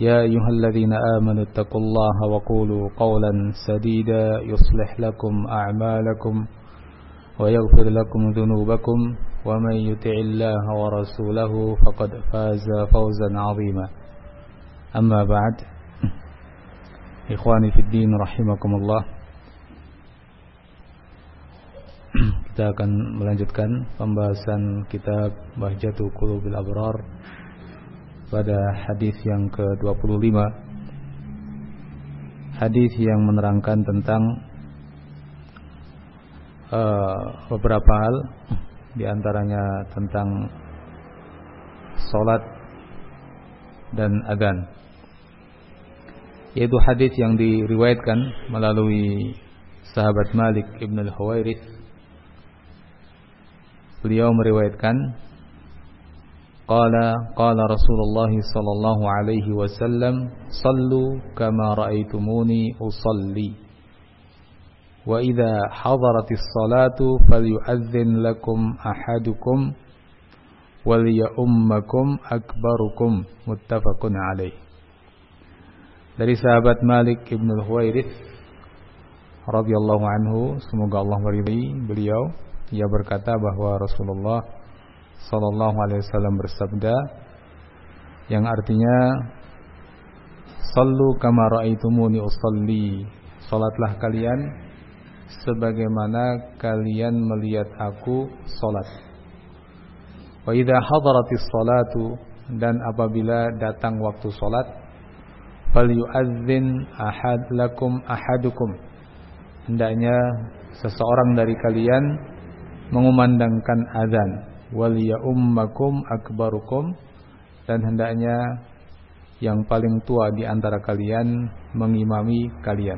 يا أيها الذين آمنوا اتقوا الله وقولوا قولا سديدا يصلح لكم أعمالكم ويغفر لكم ذنوبكم ومن يطع الله ورسوله فقد فاز فوزا عظيما أما بعد إخواني في الدين رحمكم الله kita akan melanjutkan pembahasan kitab Bahjatu Qulubil Abrar pada hadis yang ke-25 hadis yang menerangkan tentang uh, beberapa hal di antaranya tentang salat dan adzan. Yaitu hadis yang diriwayatkan melalui sahabat Malik Ibn al-Huwairith. Beliau meriwayatkan Qala qala Rasulullah sallallahu alaihi wasallam sallu kama raaitumuni usalli wa idza hadaratis salatu falyu'adhdhin lakum ahadukum wal ya'ummakum akbarukum muttafaqun alaih dari sahabat Malik Ibn Al-Huwairith radhiyallahu anhu semoga Allah meridai beliau. Ia berkata bahwa Rasulullah Sallallahu Alaihi Wasallam bersabda yang artinya Sallu kama ra'aitumuni usalli. Salatlah kalian sebagaimana kalian melihat aku salat. Wa idza hadaratis salatu dan apabila datang waktu salat falyu'adzin ahad lakum ahadukum. Hendaknya seseorang dari kalian mengumandangkan azan wal ummakum akbarukum dan hendaknya yang paling tua di antara kalian mengimami kalian.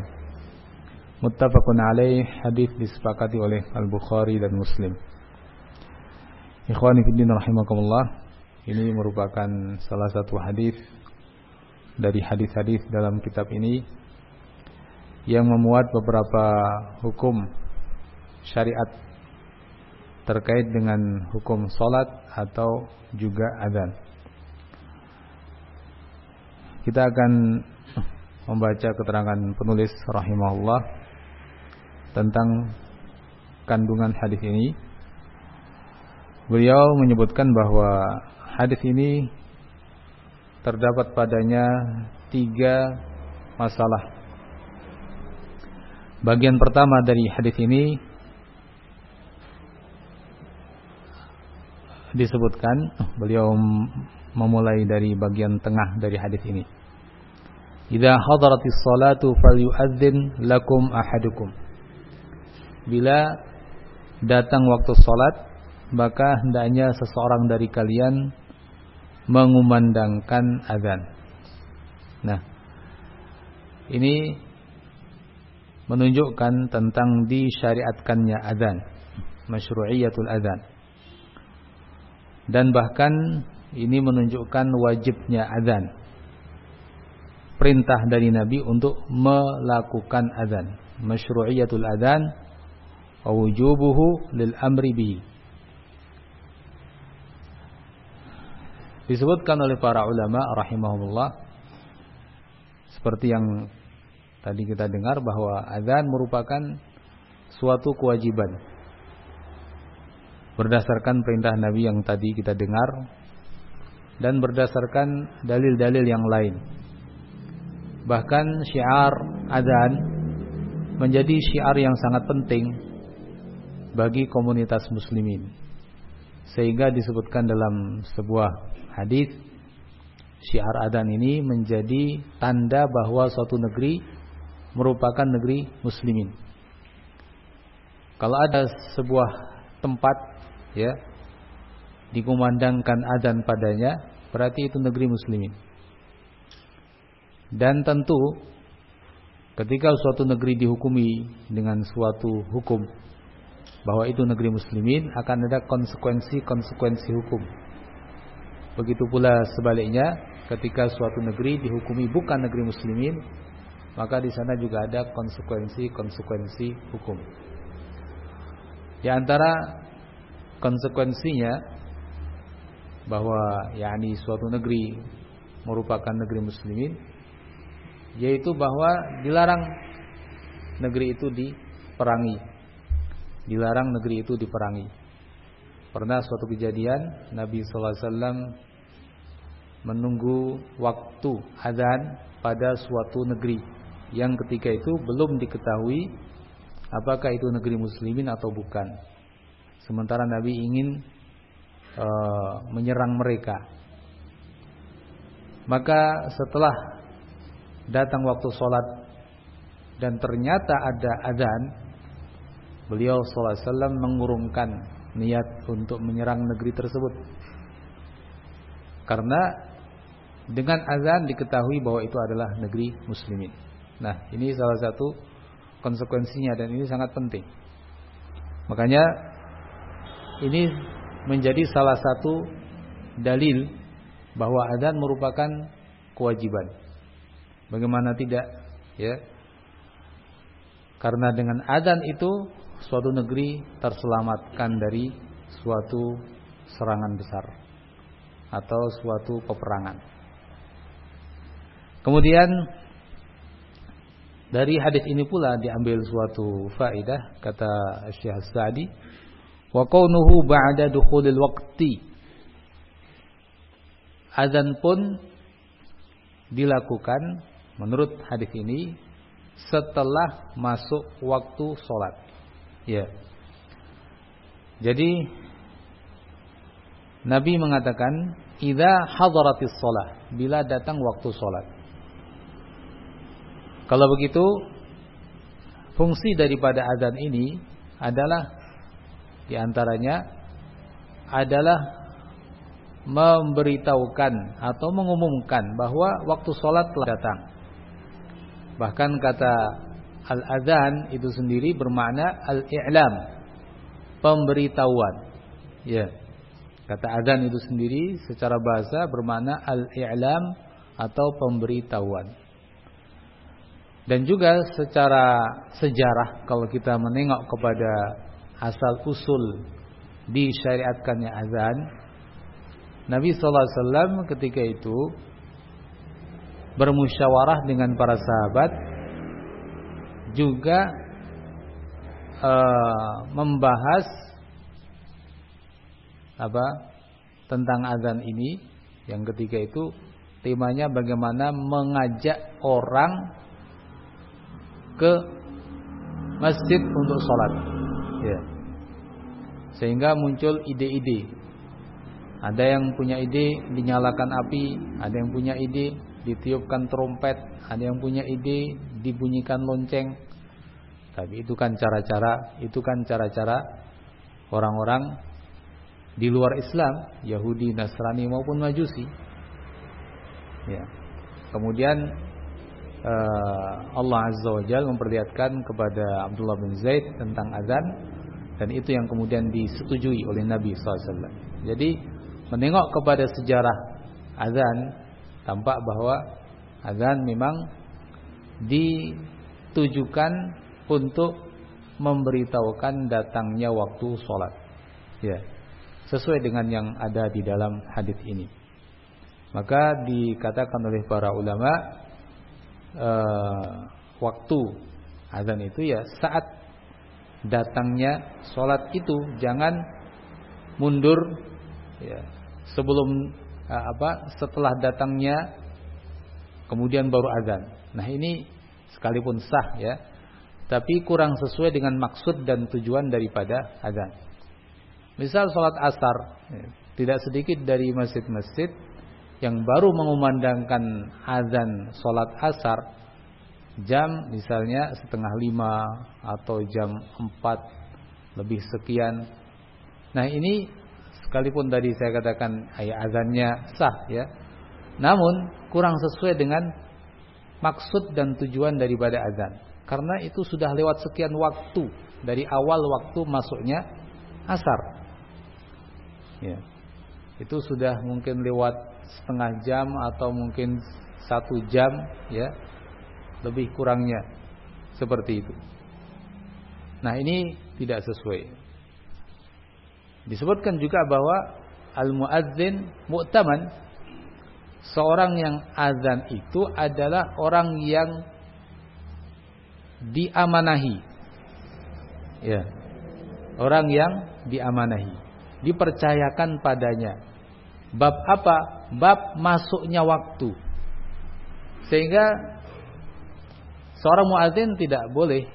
Muttafaqun alaih hadis disepakati oleh Al-Bukhari dan Muslim. Ikhwani fillah rahimakumullah. Ini merupakan salah satu hadis dari hadis-hadis dalam kitab ini yang memuat beberapa hukum syariat terkait dengan hukum solat atau juga adzan. Kita akan membaca keterangan penulis rahimahullah tentang kandungan hadis ini. Beliau menyebutkan bahwa hadis ini terdapat padanya tiga masalah. Bagian pertama dari hadis ini disebutkan beliau memulai dari bagian tengah dari hadis ini. Idza hadaratis salatu falyu'adzin lakum ahadukum. Bila datang waktu salat, maka hendaknya seseorang dari kalian mengumandangkan azan. Nah, ini menunjukkan tentang disyariatkannya azan, masyru'iyatul azan dan bahkan ini menunjukkan wajibnya azan. Perintah dari Nabi untuk melakukan azan. Masyru'iyatul azan wujubuhu lil amri bihi. Disebutkan oleh para ulama rahimahumullah seperti yang tadi kita dengar bahwa azan merupakan suatu kewajiban berdasarkan perintah Nabi yang tadi kita dengar dan berdasarkan dalil-dalil yang lain. Bahkan syiar azan menjadi syiar yang sangat penting bagi komunitas muslimin. Sehingga disebutkan dalam sebuah hadis syiar adan ini menjadi tanda bahwa suatu negeri merupakan negeri muslimin. Kalau ada sebuah tempat ya dikumandangkan adan padanya, berarti itu negeri muslimin. Dan tentu ketika suatu negeri dihukumi dengan suatu hukum bahwa itu negeri muslimin akan ada konsekuensi-konsekuensi hukum. Begitu pula sebaliknya, ketika suatu negeri dihukumi bukan negeri muslimin, maka di sana juga ada konsekuensi-konsekuensi hukum. Di antara konsekuensinya bahwa yakni suatu negeri merupakan negeri muslimin yaitu bahwa dilarang negeri itu diperangi. Dilarang negeri itu diperangi. Pernah suatu kejadian Nabi SAW menunggu waktu adzan pada suatu negeri yang ketika itu belum diketahui apakah itu negeri muslimin atau bukan. Sementara Nabi ingin uh, menyerang mereka. Maka setelah datang waktu sholat dan ternyata ada adzan, beliau SAW mengurungkan niat untuk menyerang negeri tersebut. Karena dengan azan diketahui bahwa itu adalah negeri muslimin. Nah, ini salah satu konsekuensinya dan ini sangat penting. Makanya ini menjadi salah satu dalil bahwa adzan merupakan kewajiban. Bagaimana tidak, ya? Karena dengan adzan itu suatu negeri terselamatkan dari suatu serangan besar atau suatu peperangan. Kemudian dari hadis ini pula diambil suatu faedah kata Syekh Sa'di wa kaunuhu ba'da dukhulil waqti azan pun dilakukan menurut hadis ini setelah masuk waktu sholat. Ya. Jadi Nabi mengatakan, "Idza hadaratis shalah," bila datang waktu sholat. Kalau begitu fungsi daripada azan ini adalah di antaranya adalah memberitahukan atau mengumumkan bahwa waktu sholat telah datang. Bahkan kata al-azan itu sendiri bermakna al-i'lam, pemberitahuan. Ya. Kata azan itu sendiri secara bahasa bermakna al-i'lam atau pemberitahuan. Dan juga secara sejarah kalau kita menengok kepada asal usul disyariatkannya azan, Nabi sallallahu alaihi wasallam ketika itu bermusyawarah dengan para sahabat juga uh, membahas apa tentang azan ini yang ketika itu temanya bagaimana mengajak orang ke masjid untuk sholat. Ya. Sehingga muncul ide-ide. Ada yang punya ide dinyalakan api, ada yang punya ide ditiupkan trompet, ada yang punya ide dibunyikan lonceng. Tapi itu kan cara-cara, itu kan cara-cara orang-orang di luar Islam, Yahudi, Nasrani maupun Majusi. Ya. Kemudian Eh, Allah Azza wa Jalla memperlihatkan kepada Abdullah bin Zaid tentang azan dan itu yang kemudian disetujui oleh Nabi SAW. Jadi menengok kepada sejarah azan tampak bahwa azan memang ditujukan untuk memberitahukan datangnya waktu sholat. Ya, sesuai dengan yang ada di dalam hadis ini. Maka dikatakan oleh para ulama uh, waktu azan itu ya saat datangnya sholat itu jangan mundur ya, sebelum apa setelah datangnya kemudian baru azan. Nah ini sekalipun sah ya tapi kurang sesuai dengan maksud dan tujuan daripada azan. Misal sholat asar, ya, tidak sedikit dari masjid-masjid yang baru mengumandangkan azan sholat asar jam misalnya setengah lima atau jam empat lebih sekian. Nah ini sekalipun tadi saya katakan ayat azannya sah ya, namun kurang sesuai dengan maksud dan tujuan daripada azan. Karena itu sudah lewat sekian waktu dari awal waktu masuknya asar. Ya. Itu sudah mungkin lewat setengah jam atau mungkin satu jam ya lebih kurangnya seperti itu. Nah ini tidak sesuai. Disebutkan juga bahwa al-muadzin mu'taman seorang yang azan itu adalah orang yang diamanahi. Ya. Orang yang diamanahi, dipercayakan padanya. Bab apa? Bab masuknya waktu. Sehingga seorang muadzin tidak boleh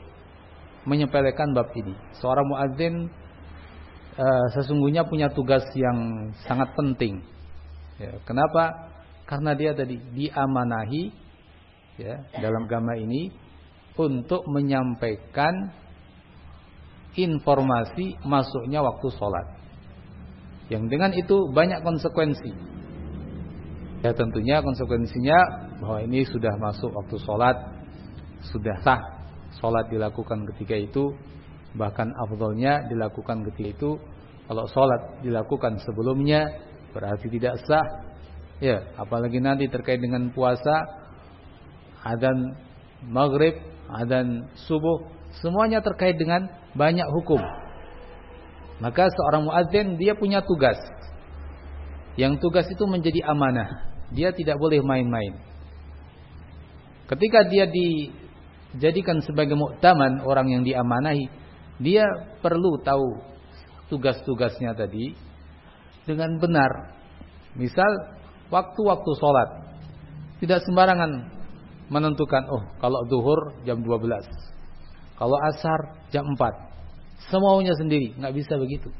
menyepelekan bab ini. Seorang muadzin uh, sesungguhnya punya tugas yang sangat penting. Ya, kenapa? Karena dia tadi diamanahi ya dalam agama ini untuk menyampaikan informasi masuknya waktu sholat. Yang dengan itu banyak konsekuensi. Ya tentunya konsekuensinya bahwa ini sudah masuk waktu sholat, sudah sah sholat dilakukan ketika itu, bahkan afdolnya dilakukan ketika itu. Kalau sholat dilakukan sebelumnya berarti tidak sah. Ya, apalagi nanti terkait dengan puasa, adzan maghrib dan subuh semuanya terkait dengan banyak hukum. Maka seorang muadzin dia punya tugas. Yang tugas itu menjadi amanah. Dia tidak boleh main-main. Ketika dia dijadikan sebagai muktaman orang yang diamanahi, dia perlu tahu tugas-tugasnya tadi dengan benar. Misal waktu-waktu sholat tidak sembarangan menentukan oh kalau zuhur jam 12. Kalau asar jam 4. Semaunya sendiri, nggak bisa begitu.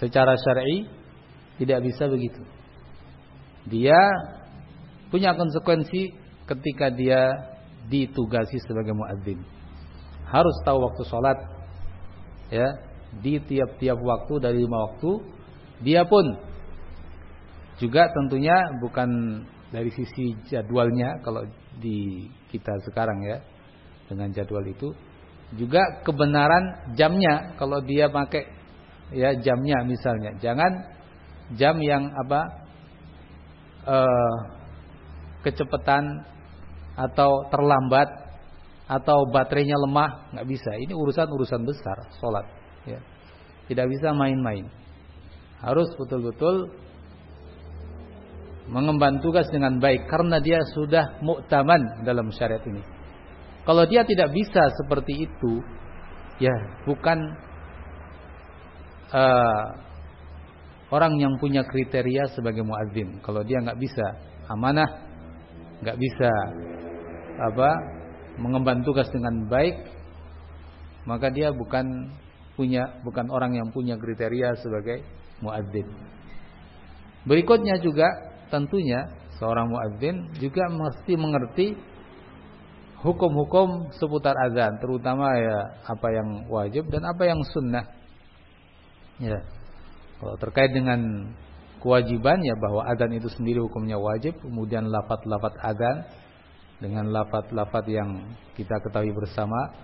Secara syar'i tidak bisa begitu. Dia punya konsekuensi ketika dia ditugasi sebagai muadzin. Harus tahu waktu sholat ya di tiap-tiap waktu dari lima waktu. Dia pun juga tentunya bukan dari sisi jadwalnya kalau di kita sekarang ya dengan jadwal itu juga kebenaran jamnya kalau dia pakai ya jamnya misalnya jangan jam yang apa eh, kecepatan atau terlambat atau baterainya lemah nggak bisa ini urusan urusan besar sholat ya tidak bisa main-main harus betul-betul mengemban tugas dengan baik karena dia sudah muktaman dalam syariat ini. Kalau dia tidak bisa seperti itu, ya bukan uh, orang yang punya kriteria sebagai muadzin. Kalau dia nggak bisa amanah, nggak bisa apa mengemban tugas dengan baik, maka dia bukan punya bukan orang yang punya kriteria sebagai muadzin. Berikutnya juga tentunya seorang muadzin juga mesti mengerti hukum-hukum seputar azan, terutama ya apa yang wajib dan apa yang sunnah. Ya. Kalau terkait dengan kewajiban ya bahwa azan itu sendiri hukumnya wajib, kemudian lafat-lafat azan dengan lafat-lafat yang kita ketahui bersama.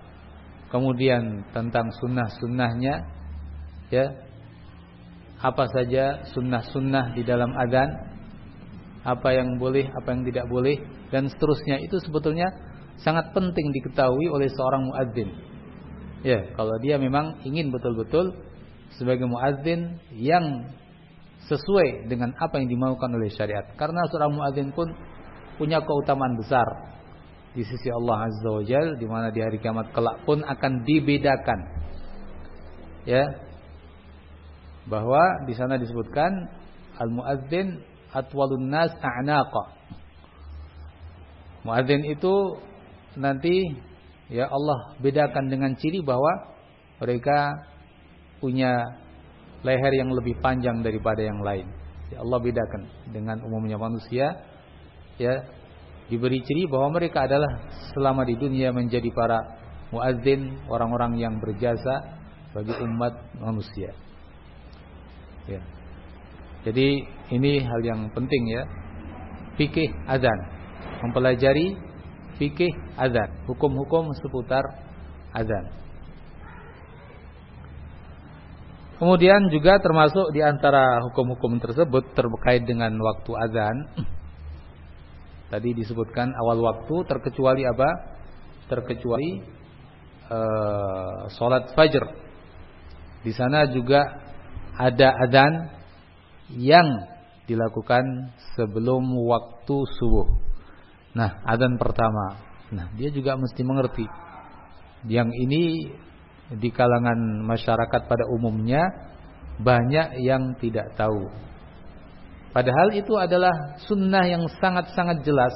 Kemudian tentang sunnah-sunnahnya ya. Apa saja sunnah-sunnah di dalam azan apa yang boleh, apa yang tidak boleh dan seterusnya itu sebetulnya sangat penting diketahui oleh seorang muadzin. Ya, kalau dia memang ingin betul-betul sebagai muadzin yang sesuai dengan apa yang dimaukan oleh syariat. Karena seorang muadzin pun punya keutamaan besar di sisi Allah Azza wa Jal di mana di hari kiamat kelak pun akan dibedakan. Ya. Bahwa di sana disebutkan al-muadzin atwalun nas a'naqa. Muadzin itu nanti ya Allah bedakan dengan ciri bahwa mereka punya leher yang lebih panjang daripada yang lain. Ya Allah bedakan dengan umumnya manusia ya diberi ciri bahwa mereka adalah selama di dunia menjadi para muadzin, orang-orang yang berjasa bagi umat manusia. Ya. Jadi ini hal yang penting ya. Fikih azan. Mempelajari fikih azan, hukum-hukum seputar azan. Kemudian juga termasuk di antara hukum-hukum tersebut terkait dengan waktu azan. Tadi disebutkan awal waktu terkecuali apa? Terkecuali uh, sholat fajr. Di sana juga ada azan yang dilakukan sebelum waktu subuh. Nah, azan pertama. Nah, dia juga mesti mengerti. Yang ini di kalangan masyarakat pada umumnya banyak yang tidak tahu. Padahal itu adalah sunnah yang sangat-sangat jelas.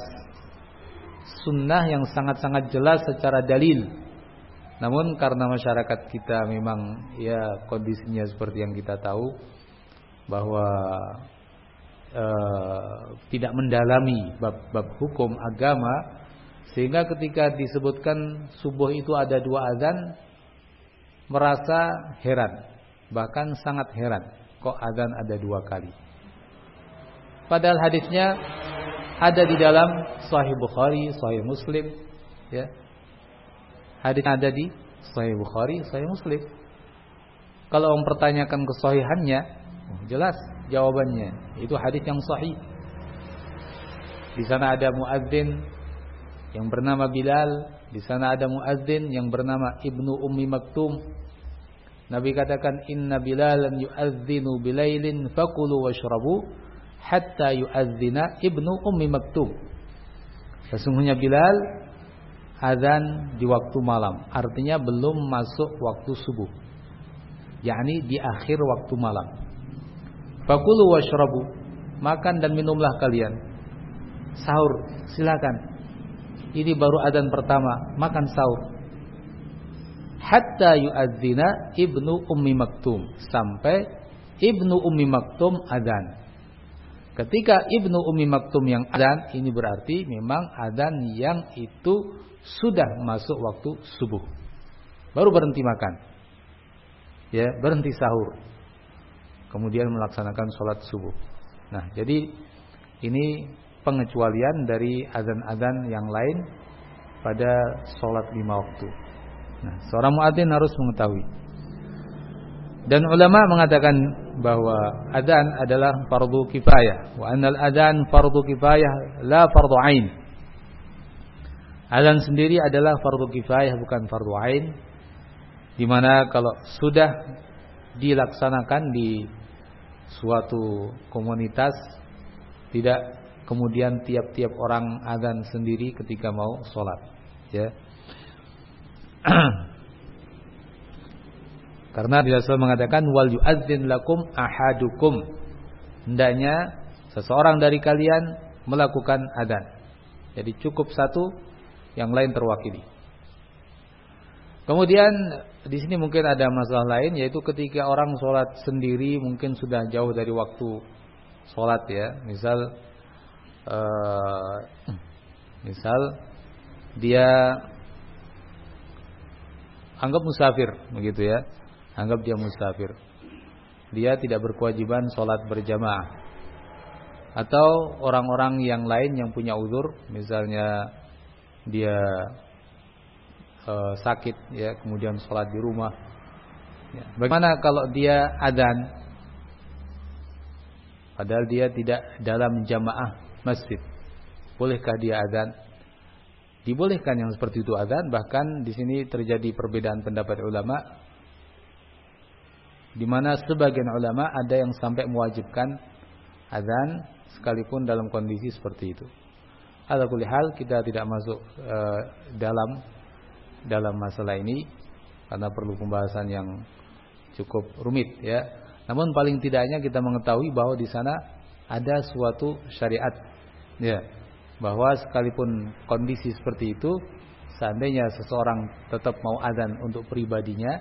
Sunnah yang sangat-sangat jelas secara dalil. Namun karena masyarakat kita memang ya kondisinya seperti yang kita tahu bahwa uh, tidak mendalami bab-bab hukum agama sehingga ketika disebutkan subuh itu ada dua azan merasa heran, bahkan sangat heran. Kok adzan ada dua kali? Padahal hadisnya ada di dalam Sahih Bukhari, Sahih Muslim, ya. Hadis ada di Sahih Bukhari, Sahih Muslim. Kalau mempertanyakan kesahihannya, oh, jelas jawabannya. Itu hadis yang sahih. Di sana ada muadzin yang bernama Bilal di sana ada muadzin yang bernama Ibnu Ummi Maktum. Nabi katakan inna Bilalan yu'adzinu bilailin fakulu washrabu hatta yu'adzina Ibnu Ummi Maktum. Sesungguhnya Bilal azan di waktu malam, artinya belum masuk waktu subuh. yakni di akhir waktu malam. Fakulu washrabu, makan dan minumlah kalian. Sahur, silakan ini baru adzan pertama, makan sahur. Hatta yu'adzina Ibnu Ummi Maktum, sampai Ibnu Ummi Maktum adzan. Ketika Ibnu Ummi Maktum yang adzan, ini berarti memang adzan yang itu sudah masuk waktu subuh. Baru berhenti makan. Ya, berhenti sahur. Kemudian melaksanakan sholat subuh. Nah, jadi ini pengecualian dari azan-azan yang lain pada sholat lima waktu. Nah, seorang muadzin harus mengetahui. Dan ulama mengatakan bahwa adzan adalah fardu kifayah, wa annal adzan fardu kifayah la fardu ain. Adzan sendiri adalah fardu kifayah bukan fardu ain. Di mana kalau sudah dilaksanakan di suatu komunitas tidak kemudian tiap-tiap orang adzan sendiri ketika mau sholat ya karena Rasul mengatakan wal yu'adzin lakum ahadukum. Hendaknya seseorang dari kalian melakukan adzan. Jadi cukup satu yang lain terwakili. Kemudian di sini mungkin ada masalah lain yaitu ketika orang sholat sendiri mungkin sudah jauh dari waktu sholat ya. Misal uh, misal dia anggap musafir begitu ya anggap dia musafir dia tidak berkewajiban sholat berjamaah atau orang-orang yang lain yang punya uzur misalnya dia uh, sakit ya kemudian sholat di rumah ya. bagaimana kalau dia adan padahal dia tidak dalam jamaah masjid. Bolehkah dia adzan? Dibolehkan yang seperti itu adzan, bahkan di sini terjadi perbedaan pendapat ulama di mana sebagian ulama ada yang sampai mewajibkan adzan sekalipun dalam kondisi seperti itu. Ala hal kita tidak masuk e, dalam dalam masalah ini karena perlu pembahasan yang cukup rumit ya. Namun paling tidaknya kita mengetahui bahwa di sana ada suatu syariat Ya, bahwa sekalipun kondisi seperti itu seandainya seseorang tetap mau azan untuk pribadinya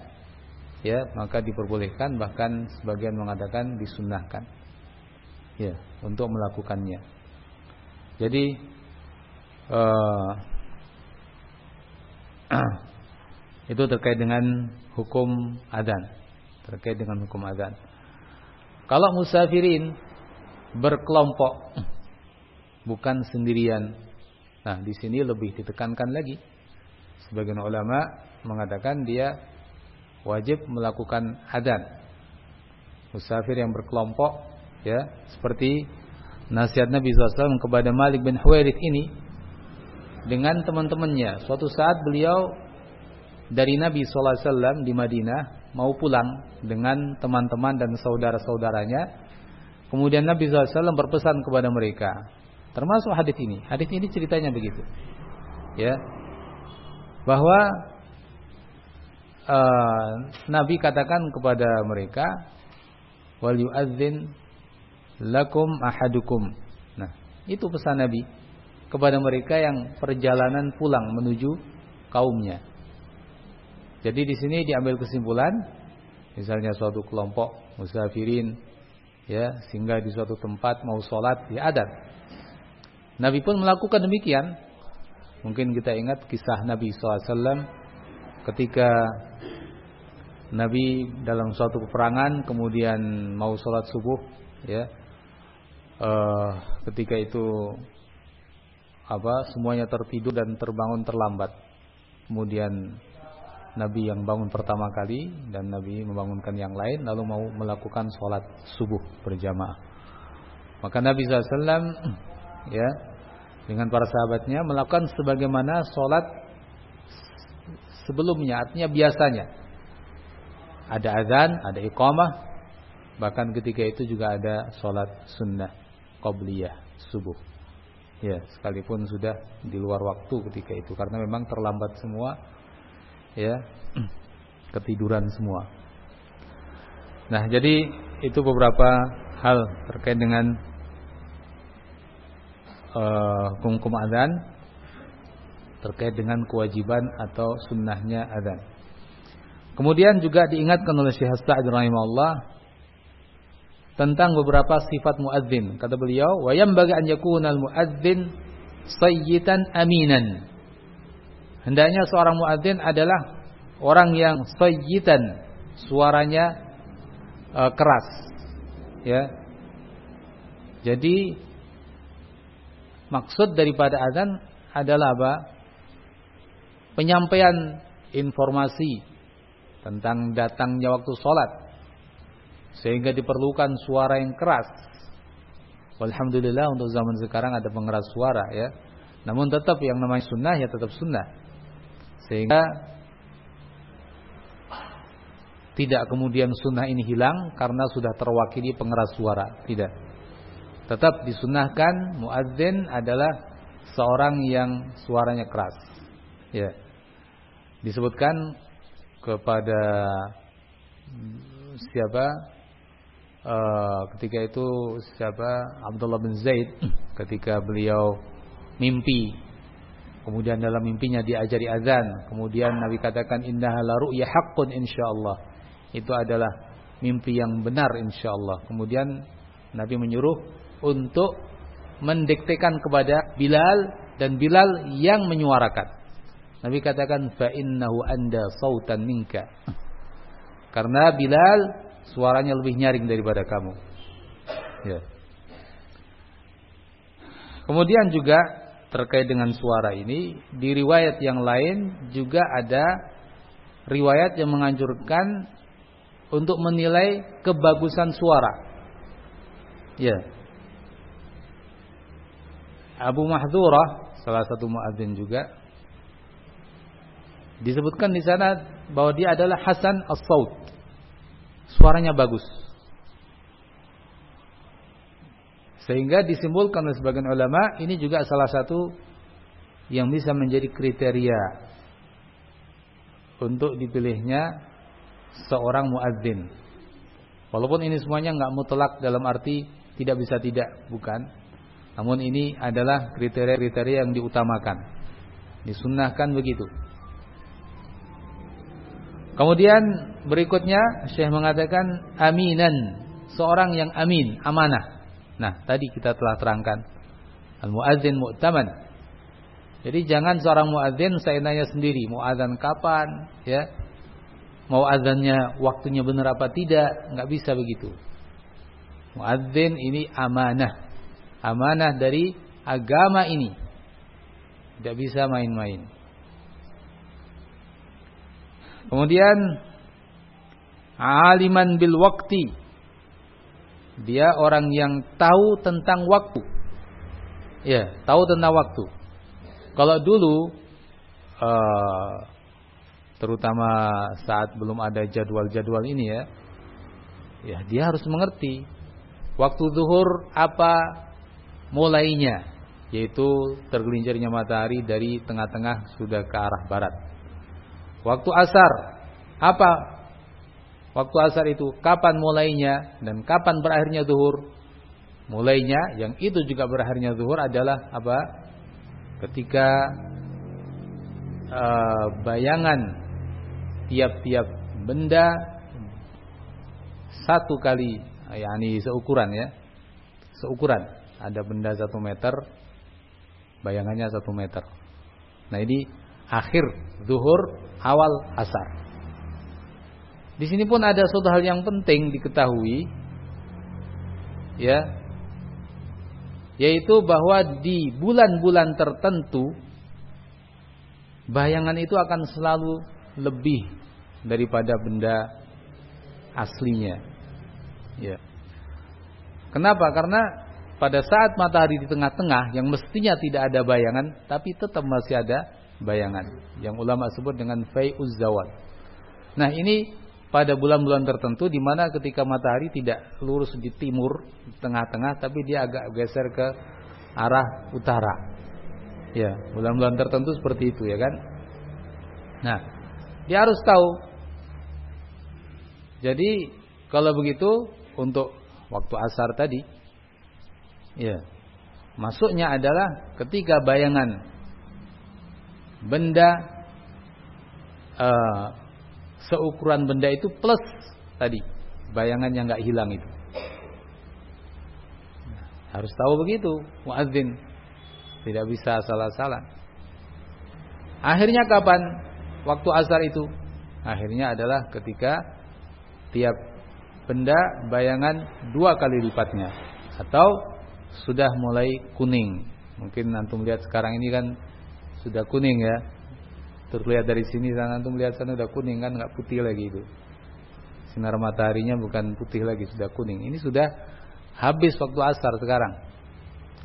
ya maka diperbolehkan bahkan sebagian mengatakan disunahkan ya untuk melakukannya. Jadi uh, itu terkait dengan hukum adzan. Terkait dengan hukum adzan. Kalau musafirin berkelompok bukan sendirian. Nah di sini lebih ditekankan lagi. Sebagian ulama mengatakan dia wajib melakukan adzan. Musafir yang berkelompok ya seperti nasihat Nabi SAW kepada Malik bin Huwairith ini dengan teman-temannya. Suatu saat beliau dari Nabi SAW di Madinah mau pulang dengan teman-teman dan saudara-saudaranya. Kemudian Nabi SAW berpesan kepada mereka. Termasuk hadis ini. Hadis ini ceritanya begitu. Ya. Bahwa uh, Nabi katakan kepada mereka wal yu'adzin lakum ahadukum. Nah, itu pesan Nabi kepada mereka yang perjalanan pulang menuju kaumnya. Jadi di sini diambil kesimpulan misalnya suatu kelompok musafirin ya singgah di suatu tempat mau sholat di adat. Nabi pun melakukan demikian. Mungkin kita ingat kisah Nabi SAW ketika Nabi dalam suatu peperangan kemudian mau sholat subuh ya uh, ketika itu apa semuanya tertidur dan terbangun terlambat. Kemudian Nabi yang bangun pertama kali dan Nabi membangunkan yang lain lalu mau melakukan sholat subuh berjamaah. Maka Nabi SAW ya dengan para sahabatnya melakukan sebagaimana sholat sebelumnya artinya biasanya ada azan, ada iqamah bahkan ketika itu juga ada sholat sunnah qabliyah subuh. Ya, sekalipun sudah di luar waktu ketika itu karena memang terlambat semua ya, ketiduran semua. Nah, jadi itu beberapa hal terkait dengan uh, hukum adzan terkait dengan kewajiban atau sunnahnya adzan. Kemudian juga diingatkan oleh Syekh Sa'd rahimahullah tentang beberapa sifat muadzin. Kata beliau, "Wa yanbaghi an yakuna al-muadzin sayyitan aminan." Hendaknya seorang muadzin adalah orang yang sayyitan, suaranya uh, keras. Ya. Jadi maksud daripada azan adalah apa? Penyampaian informasi tentang datangnya waktu sholat sehingga diperlukan suara yang keras. Alhamdulillah untuk zaman sekarang ada pengeras suara ya. Namun tetap yang namanya sunnah ya tetap sunnah. Sehingga tidak kemudian sunnah ini hilang karena sudah terwakili pengeras suara. Tidak. Tetap disunahkan muadzin adalah seorang yang suaranya keras. Ya. Disebutkan kepada siapa Uh, ketika itu siapa Abdullah bin Zaid ketika beliau mimpi. Kemudian dalam mimpinya diajari azan. Kemudian Nabi katakan innaha la ru'ya haqqun insyaallah. Itu adalah mimpi yang benar insyaallah. Kemudian Nabi menyuruh untuk mendiktekan kepada Bilal dan Bilal yang menyuarakan Nabi katakan fa innahu anda sautan minka karena Bilal suaranya lebih nyaring daripada kamu. Ya. Kemudian juga terkait dengan suara ini di riwayat yang lain juga ada riwayat yang menganjurkan untuk menilai kebagusan suara. Ya. Abu Mahdurah salah satu muadzin juga disebutkan di sana bahwa dia adalah Hasan as-Saut suaranya bagus. Sehingga disimpulkan oleh sebagian ulama ini juga salah satu yang bisa menjadi kriteria untuk dipilihnya seorang muadzin. Walaupun ini semuanya nggak mutlak dalam arti tidak bisa tidak, bukan. Namun ini adalah kriteria-kriteria yang diutamakan. Disunnahkan begitu. Kemudian berikutnya Syekh mengatakan aminan, seorang yang amin, amanah. Nah, tadi kita telah terangkan al-muadzin mu'taman. Jadi jangan seorang muadzin seenaknya sendiri, mau kapan, ya. Mau azannya waktunya benar apa tidak, nggak bisa begitu. Muadzin ini amanah. Amanah dari agama ini. Tidak bisa main-main. Kemudian aliman bil waktu. Dia orang yang tahu tentang waktu. Ya, tahu tentang waktu. Kalau dulu uh, terutama saat belum ada jadwal-jadwal ini ya. Ya, dia harus mengerti waktu zuhur apa mulainya, yaitu tergelincirnya matahari dari tengah-tengah sudah ke arah barat. Waktu asar apa? Waktu asar itu kapan mulainya dan kapan berakhirnya zuhur? Mulainya yang itu juga berakhirnya zuhur adalah apa? Ketika uh, bayangan tiap-tiap benda satu kali yakni seukuran ya. Seukuran. Ada benda satu meter bayangannya satu meter. Nah, ini akhir zuhur awal asar. Di sini pun ada suatu hal yang penting diketahui ya yaitu bahwa di bulan-bulan tertentu bayangan itu akan selalu lebih daripada benda aslinya. Ya. Kenapa? Karena pada saat matahari di tengah-tengah yang mestinya tidak ada bayangan tapi tetap masih ada bayangan yang ulama sebut dengan fai'uz zawal. Nah, ini pada bulan-bulan tertentu di mana ketika matahari tidak lurus di timur, tengah-tengah tapi dia agak geser ke arah utara. Ya, bulan-bulan tertentu seperti itu ya kan? Nah, dia harus tahu. Jadi kalau begitu untuk waktu asar tadi ya masuknya adalah ketika bayangan benda uh, seukuran benda itu plus tadi bayangan yang nggak hilang itu. Harus tahu begitu muadzin. Tidak bisa salah-salah. Akhirnya kapan waktu asar itu? Akhirnya adalah ketika tiap benda bayangan dua kali lipatnya atau sudah mulai kuning. Mungkin antum lihat sekarang ini kan sudah kuning ya. Terlihat dari sini dan antum lihat sana sudah kuning kan nggak putih lagi itu. Sinar mataharinya bukan putih lagi sudah kuning. Ini sudah habis waktu asar sekarang.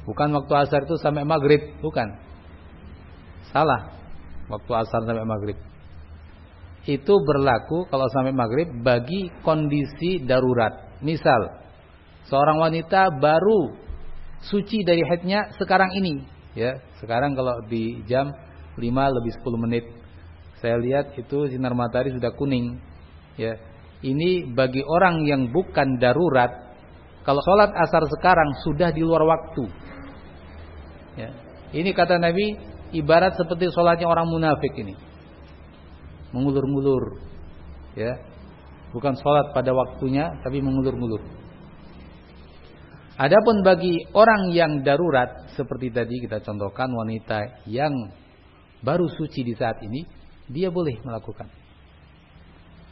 Bukan waktu asar itu sampai maghrib, bukan. Salah. Waktu asar sampai maghrib. Itu berlaku kalau sampai maghrib bagi kondisi darurat. Misal, seorang wanita baru suci dari haidnya sekarang ini ya sekarang kalau di jam 5 lebih 10 menit. Saya lihat itu sinar matahari sudah kuning. Ya ini bagi orang yang bukan darurat kalau sholat asar sekarang sudah di luar waktu. Ya ini kata Nabi ibarat seperti sholatnya orang munafik ini. Mengulur-ngulur. Ya bukan sholat pada waktunya tapi mengulur-ngulur. Adapun bagi orang yang darurat seperti tadi kita contohkan wanita yang baru suci di saat ini, dia boleh melakukan.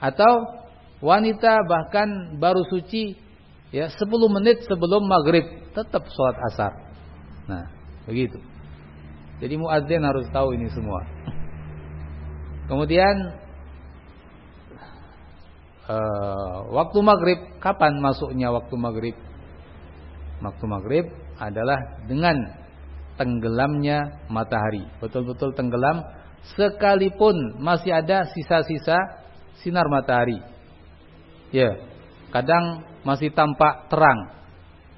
Atau wanita bahkan baru suci ya 10 menit sebelum maghrib tetap sholat asar. Nah, begitu. Jadi muadzin harus tahu ini semua. Kemudian uh, waktu maghrib kapan masuknya waktu maghrib? waktu maghrib adalah dengan tenggelamnya matahari. Betul-betul tenggelam sekalipun masih ada sisa-sisa sinar matahari. Ya, kadang masih tampak terang.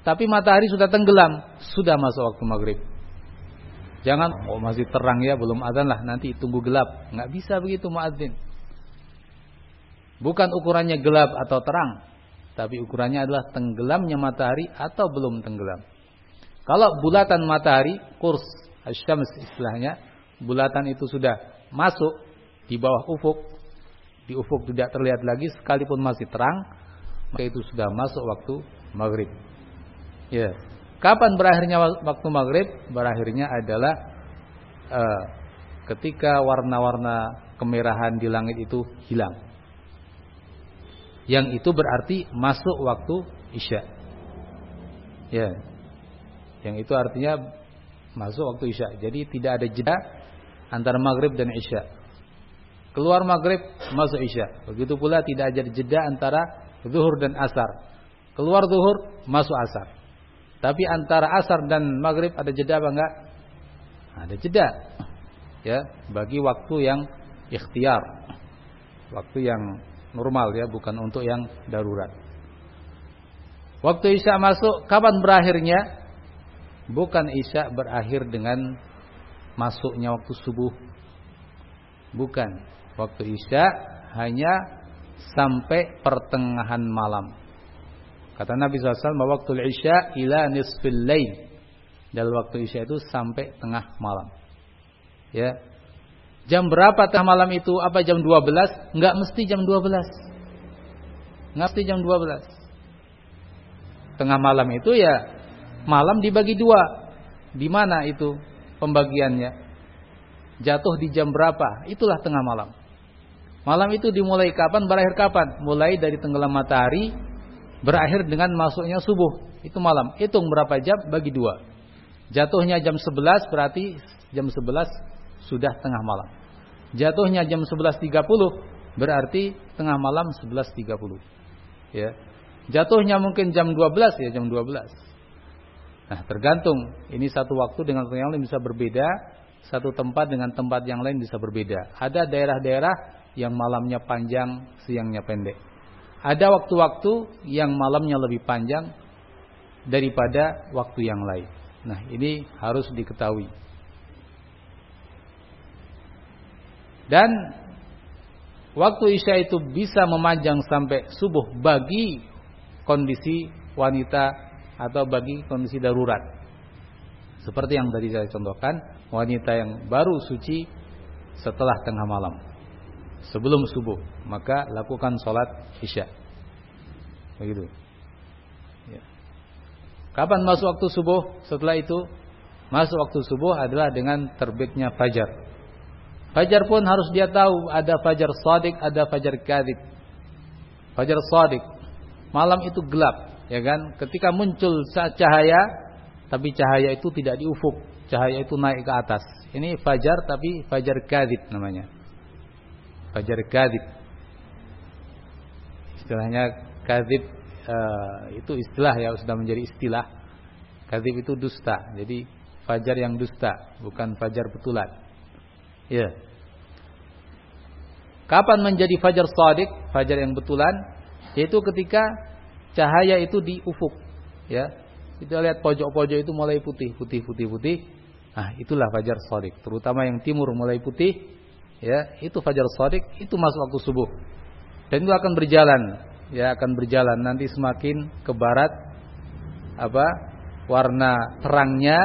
Tapi matahari sudah tenggelam, sudah masuk waktu maghrib. Jangan oh masih terang ya, belum adzan lah, nanti tunggu gelap. Nggak bisa begitu muadzin. Bukan ukurannya gelap atau terang, tapi ukurannya adalah tenggelamnya matahari atau belum tenggelam. Kalau bulatan matahari, kurs asyams istilahnya, bulatan itu sudah masuk di bawah ufuk, di ufuk tidak terlihat lagi sekalipun masih terang, maka itu sudah masuk waktu maghrib. Ya. Kapan berakhirnya waktu maghrib? Berakhirnya adalah uh, ketika warna-warna kemerahan di langit itu hilang. Yang itu berarti masuk waktu isya. Ya. Yang itu artinya masuk waktu isya. Jadi tidak ada jeda antara maghrib dan isya. Keluar maghrib masuk isya. Begitu pula tidak ada jeda antara zuhur dan asar. Keluar zuhur masuk asar. Tapi antara asar dan maghrib ada jeda apa enggak? Ada jeda. Ya, bagi waktu yang ikhtiar. Waktu yang normal ya, bukan untuk yang darurat. Waktu Isya masuk, kapan berakhirnya? Bukan Isya berakhir dengan masuknya waktu subuh. Bukan. Waktu Isya hanya sampai pertengahan malam. Kata Nabi SAW bahwa waktu Isya ila nisfil lain. Dalam waktu Isya itu sampai tengah malam. Ya. Jam berapa tengah malam itu? Apa jam 12? Enggak mesti jam 12. Enggak mesti jam 12. Tengah malam itu ya malam dibagi dua. Di mana itu pembagiannya? Jatuh di jam berapa? Itulah tengah malam. Malam itu dimulai kapan? Berakhir kapan? Mulai dari tenggelam matahari berakhir dengan masuknya subuh. Itu malam. Hitung berapa jam bagi dua. Jatuhnya jam 11 berarti jam 11 sudah tengah malam. Jatuhnya jam 11.30 berarti tengah malam 11.30. Ya. Jatuhnya mungkin jam 12 ya jam 12. Nah, tergantung. Ini satu waktu dengan yang lain bisa berbeda, satu tempat dengan tempat yang lain bisa berbeda. Ada daerah-daerah yang malamnya panjang, siangnya pendek. Ada waktu-waktu yang malamnya lebih panjang daripada waktu yang lain. Nah, ini harus diketahui. Dan waktu Isya itu bisa memanjang sampai subuh bagi kondisi wanita atau bagi kondisi darurat. Seperti yang tadi saya contohkan, wanita yang baru suci setelah tengah malam sebelum subuh, maka lakukan sholat isya. Begitu. Ya. Kapan masuk waktu subuh? Setelah itu masuk waktu subuh adalah dengan terbitnya fajar. Fajar pun harus dia tahu ada fajar sadik, ada fajar kadib. Fajar sadik, malam itu gelap, ya kan? Ketika muncul cahaya, tapi cahaya itu tidak di ufuk, cahaya itu naik ke atas. Ini fajar tapi fajar kadib namanya fajar kadib. Istilahnya kadib uh, itu istilah ya sudah menjadi istilah. Kadib itu dusta. Jadi fajar yang dusta, bukan fajar betulan. Ya. Kapan menjadi fajar sadik, fajar yang betulan? Yaitu ketika cahaya itu di ufuk, ya. Kita lihat pojok-pojok itu mulai putih, putih, putih, putih. Nah, itulah fajar sadik. Terutama yang timur mulai putih, ya itu fajar shadiq itu masuk waktu subuh dan itu akan berjalan ya akan berjalan nanti semakin ke barat apa warna terangnya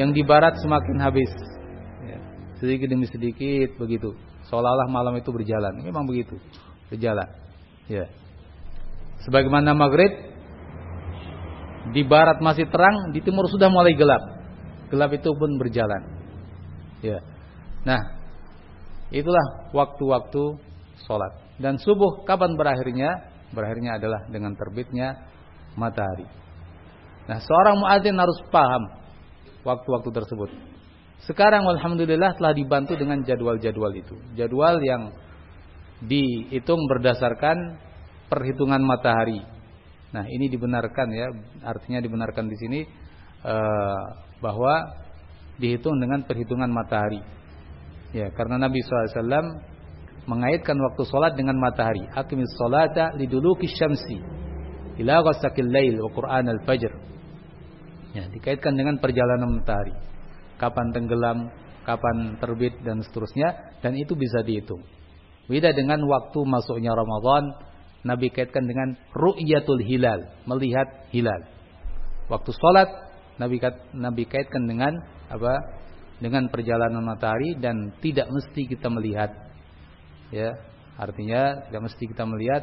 yang di barat semakin habis ya, sedikit demi sedikit begitu seolah-olah malam itu berjalan memang begitu berjalan ya sebagaimana maghrib di barat masih terang di timur sudah mulai gelap gelap itu pun berjalan ya nah Itulah waktu-waktu sholat. Dan subuh kapan berakhirnya? Berakhirnya adalah dengan terbitnya matahari. Nah, seorang muadzin harus paham waktu-waktu tersebut. Sekarang alhamdulillah telah dibantu dengan jadwal-jadwal itu. Jadwal yang dihitung berdasarkan perhitungan matahari. Nah, ini dibenarkan ya, artinya dibenarkan di sini uh, bahwa dihitung dengan perhitungan matahari. Ya, karena Nabi SAW mengaitkan waktu solat dengan matahari. Akimis solata liduluki syamsi ila ghasakil lail wa Qur'an al-fajr. Ya, dikaitkan dengan perjalanan matahari. Kapan tenggelam, kapan terbit dan seterusnya dan itu bisa dihitung. Beda dengan waktu masuknya Ramadan, Nabi kaitkan dengan ru'yatul hilal, melihat hilal. Waktu solat Nabi Nabi kaitkan dengan apa? dengan perjalanan matahari dan tidak mesti kita melihat. Ya artinya tidak mesti kita melihat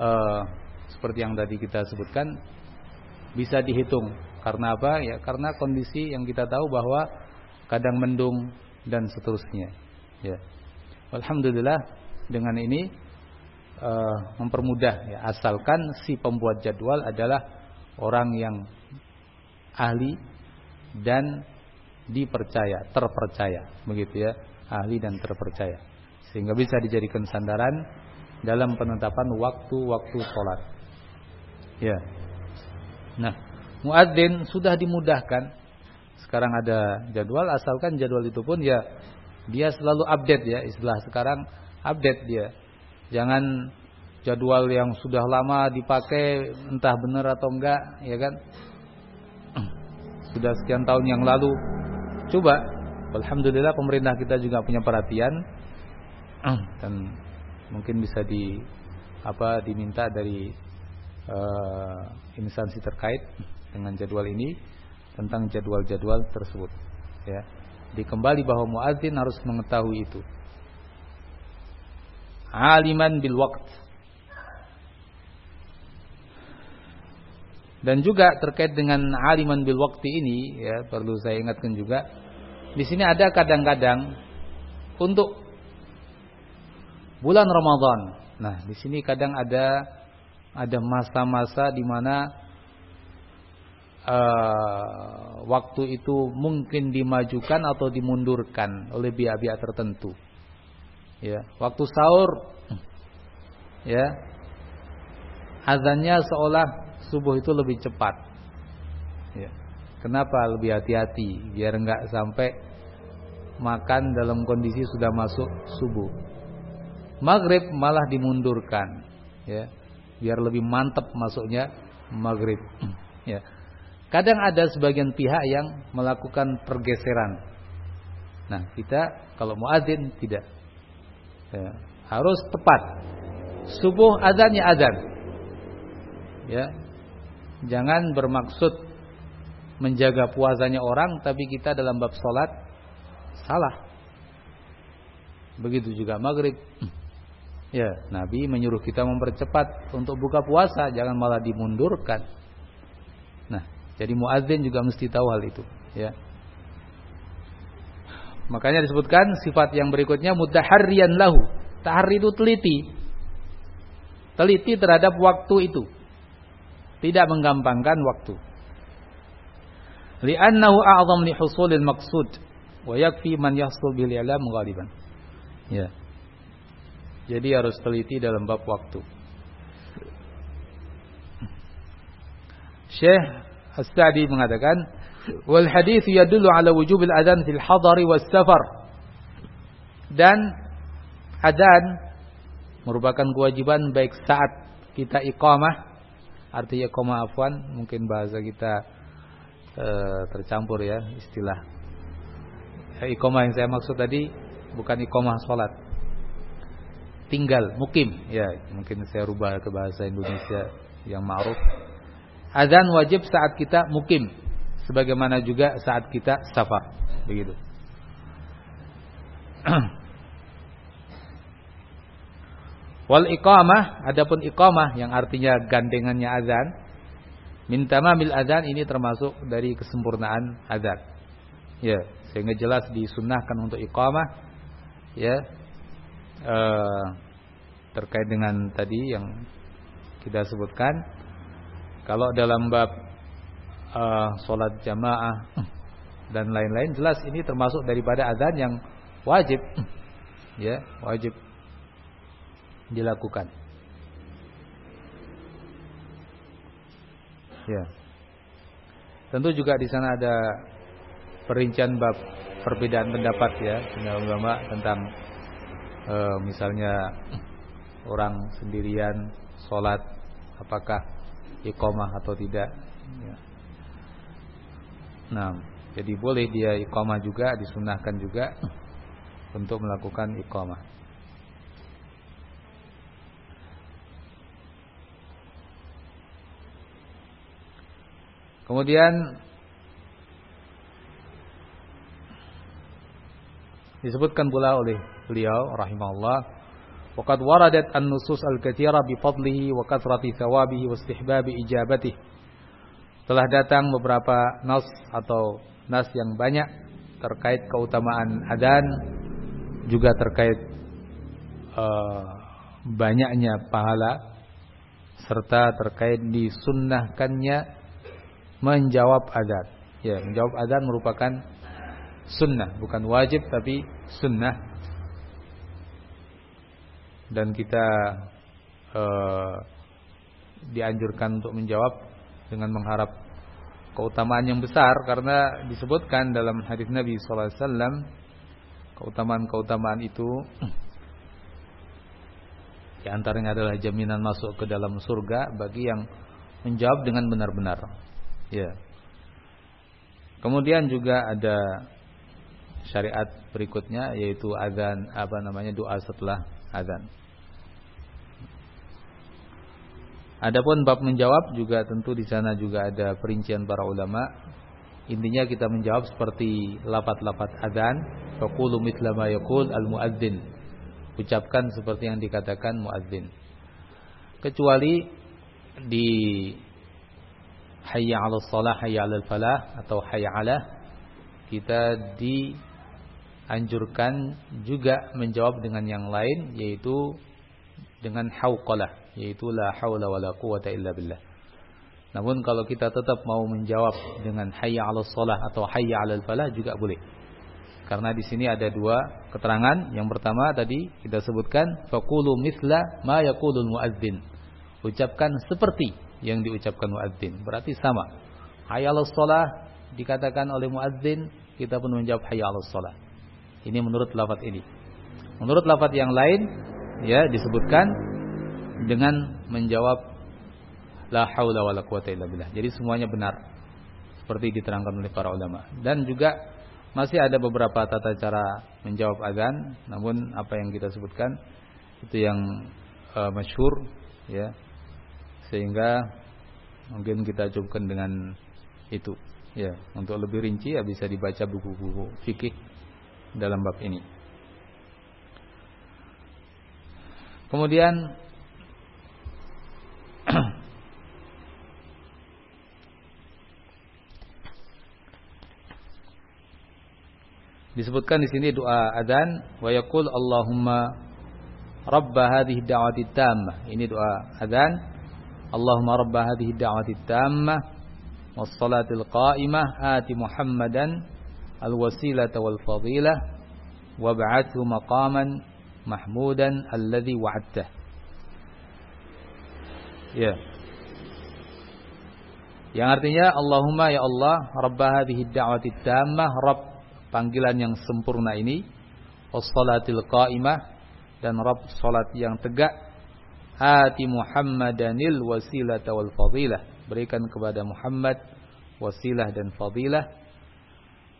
uh, seperti yang tadi kita sebutkan bisa dihitung. Karena apa? Ya karena kondisi yang kita tahu bahwa kadang mendung dan seterusnya. Ya. Alhamdulillah dengan ini uh, mempermudah ya asalkan si pembuat jadwal adalah orang yang ahli dan dipercaya, terpercaya, begitu ya, ahli dan terpercaya. Sehingga bisa dijadikan sandaran dalam penetapan waktu-waktu sholat. Ya. Nah, muadzin sudah dimudahkan. Sekarang ada jadwal, asalkan jadwal itu pun ya dia selalu update ya, istilah sekarang update dia. Jangan jadwal yang sudah lama dipakai entah benar atau enggak, ya kan? Sudah sekian tahun yang lalu. Coba, alhamdulillah pemerintah kita juga punya perhatian. Dan mungkin bisa di apa diminta dari uh, instansi terkait dengan jadwal ini tentang jadwal-jadwal tersebut ya. Dikembali bahwa muadzin harus mengetahui itu aliman bil waqt Dan juga terkait dengan aliman bil waktu ini ya perlu saya ingatkan juga di sini ada kadang-kadang untuk bulan Ramadan. Nah, di sini kadang ada ada masa-masa di mana uh, waktu itu mungkin dimajukan atau dimundurkan oleh pihak-pihak tertentu. Ya, waktu sahur ya azannya seolah subuh itu lebih cepat. Ya. Kenapa lebih hati-hati biar enggak sampai makan dalam kondisi sudah masuk subuh. Maghrib malah dimundurkan, ya, biar lebih mantap masuknya maghrib. ya. Kadang ada sebagian pihak yang melakukan pergeseran. Nah, kita kalau muadzin tidak. Ya, harus tepat. Subuh azannya azan. Ya, Jangan bermaksud menjaga puasanya orang tapi kita dalam bab salat salah. Begitu juga maghrib. Ya, Nabi menyuruh kita mempercepat untuk buka puasa, jangan malah dimundurkan. Nah, jadi muadzin juga mesti tahu hal itu, ya. Makanya disebutkan sifat yang berikutnya mutaharriyan lahu. Tahri itu teliti. Teliti terhadap waktu itu tidak menggampangkan waktu. Li'annahu a'zam li husulil maqsud wa yakfi man yahsul bil i'lam. Ya. Jadi harus teliti dalam bab waktu. Syekh As-Sa'di mengatakan, "Wal hadits yadullu ala wujubil adzan fil hadari was safar." Dan adzan merupakan kewajiban baik saat kita iqamah. Artinya koma afwan mungkin bahasa kita e, tercampur ya istilah. E, ikomah yang saya maksud tadi bukan ikomah sholat. Tinggal mukim. Ya mungkin saya rubah ke bahasa Indonesia yang ma'ruf. Azan wajib saat kita mukim sebagaimana juga saat kita safar begitu Wal iqamah, adapun iqamah yang artinya gandengannya azan, min tamamil azan ini termasuk dari kesempurnaan azan. Ya, sehingga jelas disunnahkan untuk iqamah ya eh, terkait dengan tadi yang kita sebutkan kalau dalam bab uh, salat jamaah dan lain-lain jelas ini termasuk daripada azan yang wajib ya wajib dilakukan. Ya. Tentu juga di sana ada perincian bab perbedaan pendapat ya ulama tentang e, misalnya orang sendirian sholat apakah iqamah atau tidak. Ya. Nah, jadi boleh dia iqamah juga disunahkan juga untuk melakukan iqamah. Kemudian disebutkan pula oleh beliau rahimahullah waqad waradat an-nusus al-katsira bi fadlihi wa kathrati thawabihi wa istihbabi ijabatihi telah datang beberapa nas atau nas yang banyak terkait keutamaan adzan juga terkait uh, banyaknya pahala serta terkait disunnahkannya menjawab adzan. Ya, menjawab adzan merupakan sunnah, bukan wajib tapi sunnah. Dan kita uh, dianjurkan untuk menjawab dengan mengharap keutamaan yang besar karena disebutkan dalam hadis Nabi wasallam keutamaan-keutamaan itu di antaranya adalah jaminan masuk ke dalam surga bagi yang menjawab dengan benar-benar. Ya. Kemudian juga ada syariat berikutnya yaitu azan apa namanya doa setelah azan. Adapun bab menjawab juga tentu di sana juga ada perincian para ulama. Intinya kita menjawab seperti lapat-lapat azan, faqulu mithla ma al-muadzin ucapkan seperti yang dikatakan muadzin. Kecuali di hayya 'alal shalah, hayya 'alal falah atau hayya 'ala kita dianjurkan juga menjawab dengan yang lain yaitu dengan hauqalah yaitu la haula wala quwata illa billah. Namun kalau kita tetap mau menjawab dengan hayya 'alal shalah atau hayya 'alal falah juga boleh. Karena di sini ada dua keterangan. Yang pertama tadi kita sebutkan faqulu mithla ma yaqulul muadzin. Ucapkan seperti yang diucapkan muadzin. Berarti sama. Hayyalus shalah dikatakan oleh muadzin, kita pun menjawab hayyalus shalah. Ini menurut lafaz ini. Menurut lafaz yang lain ya disebutkan dengan menjawab la haula wala quwata illa billah. Jadi semuanya benar. Seperti diterangkan oleh para ulama. Dan juga masih ada beberapa tata cara menjawab azan, namun apa yang kita sebutkan itu yang uh, masyhur ya. Sehingga mungkin kita cukupkan dengan itu. Ya, untuk lebih rinci ya bisa dibaca buku-buku fikih dalam bab ini. Kemudian Disebutkan di sini doa adzan wa yaqul Allahumma rabb hadhihi da'wati. Ini doa adzan. Allahumma rabb hadhihi da'wati tammah was salatil qa'imah ati Muhammadan al wasilata wal fadilah wab'athu maqaman mahmudan alladhi. Ya. Yang artinya Allahumma ya Allah rabb hadhihi da'wati tammah rabb panggilan yang sempurna ini wassalatil qa'imah dan Rabb salat yang tegak ati Muhammadanil wasilata wal fadilah. Berikan kepada Muhammad wasilah dan fadilah.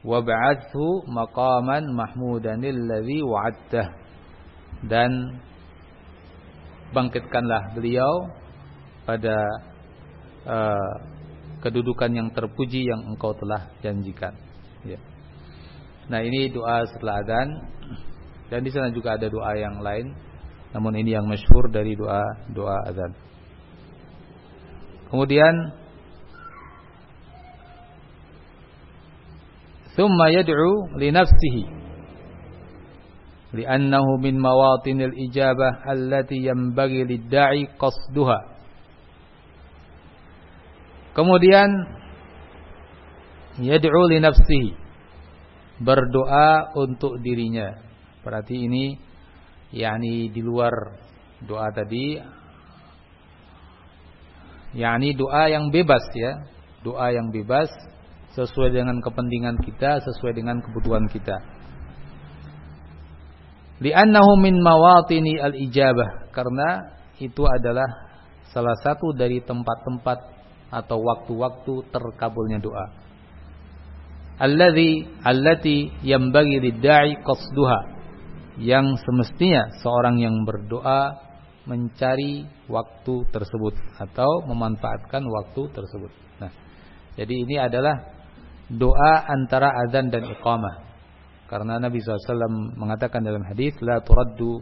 Wab'athu maqaman mahmudanil ladzi wa'adtah. Dan bangkitkanlah beliau pada uh, kedudukan yang terpuji yang engkau telah janjikan. Ya Nah ini doa setelah adzan dan di sana juga ada doa yang lain. Namun ini yang masyhur dari doa doa adzan. Kemudian thumma yad'u li nafsihi li'annahu min mawatinil ijabah allati yanbaghi lid-da'i qasduha. Kemudian yad'u li nafsihi berdoa untuk dirinya. Berarti ini yakni di luar doa tadi yakni doa yang bebas ya. Doa yang bebas sesuai dengan kepentingan kita, sesuai dengan kebutuhan kita. Li'annahu min mawatini al-ijabah karena itu adalah salah satu dari tempat-tempat atau waktu-waktu terkabulnya doa alladhi allati yanbaghi lid-da'i qasduha yang semestinya seorang yang berdoa mencari waktu tersebut atau memanfaatkan waktu tersebut. Nah, jadi ini adalah doa antara azan dan iqamah. Karena Nabi SAW mengatakan dalam hadis la turaddu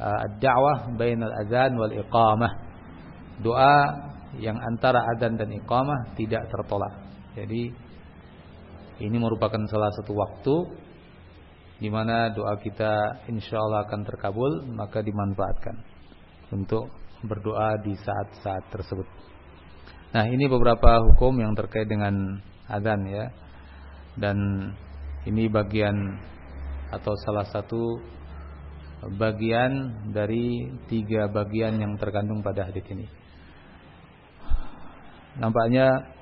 uh, ad-da'wah bainal adzan wal iqamah. Doa yang antara adzan dan iqamah tidak tertolak. Jadi ini merupakan salah satu waktu di mana doa kita insya Allah akan terkabul, maka dimanfaatkan untuk berdoa di saat-saat tersebut. Nah, ini beberapa hukum yang terkait dengan adzan ya. Dan ini bagian atau salah satu bagian dari tiga bagian yang terkandung pada hadis ini. Nampaknya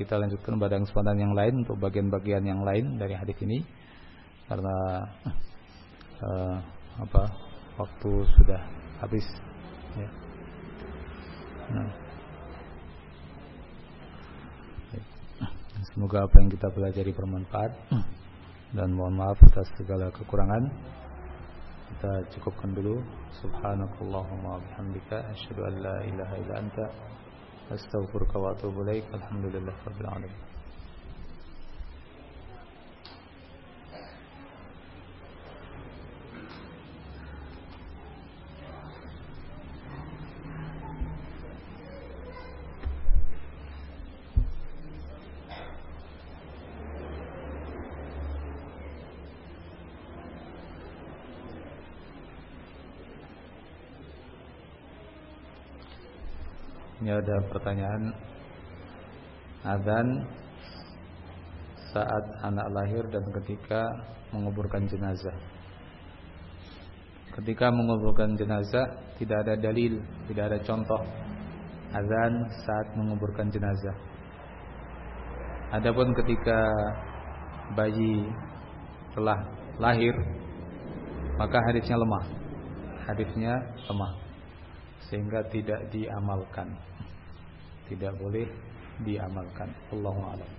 kita lanjutkan pada kesempatan yang lain untuk bagian-bagian yang lain dari hadis ini karena uh, apa waktu sudah habis. Ya. Nah. Semoga apa yang kita pelajari bermanfaat dan mohon maaf atas segala kekurangan. Kita cukupkan dulu. Subhanakallahumma bihamdika asyhadu an la ilaha illa anta astaghfiruka wa atubu ilaik. Alhamdulillahirabbil alamin. Ini ada pertanyaan Azan saat anak lahir dan ketika menguburkan jenazah. Ketika menguburkan jenazah tidak ada dalil, tidak ada contoh azan saat menguburkan jenazah. Adapun ketika bayi telah lahir maka hadisnya lemah. Hadisnya lemah sehingga tidak diamalkan tidak boleh diamalkan. Allahu a'lam.